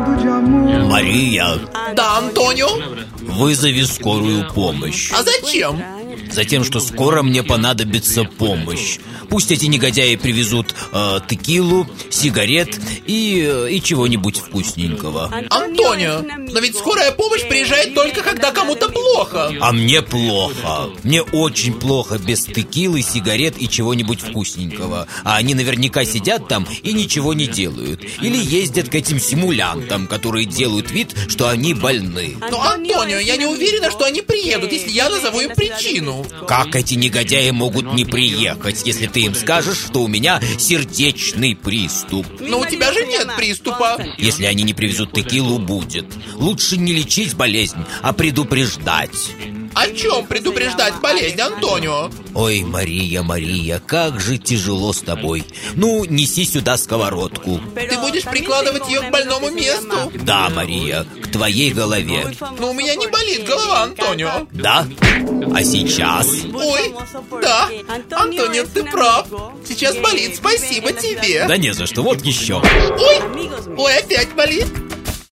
Мария, Да, Антонио? вызови скорую помощь. А зачем? Затем, что скоро мне понадобится помощь. Пусть эти негодяи привезут э, текилу, сигарет и, э, и чего-нибудь вкусненького. Антонио, но ведь скорая помощь приезжает только когда кому-то плохо. А мне плохо. Мне очень плохо без текилы, сигарет и чего-нибудь вкусненького. А они наверняка сидят там и ничего не делают. Или ездят к этим симулянтам, которые делают вид, что они больны. Но, Антонио, я не уверена, что они приедут, если я назову им причину. Как эти негодяи могут не приехать, если ты им скажешь, что у меня сердечный приступ? Но у тебя же нет приступа. Если они не привезут текилу, будет. Лучше не лечить болезнь, а предупреждать. О чем предупреждать болезнь, Антонио? Ой, Мария, Мария, как же тяжело с тобой. Ну, неси сюда сковородку. Ты будешь прикладывать ее к больному месту? Да, Мария, к твоей голове. Но у меня не болит голова, Антонио. Да? А сейчас? Ой, да, Антонио, ты прав. Сейчас болит, спасибо тебе. Да не за что, вот еще. Ой, ой, опять болит.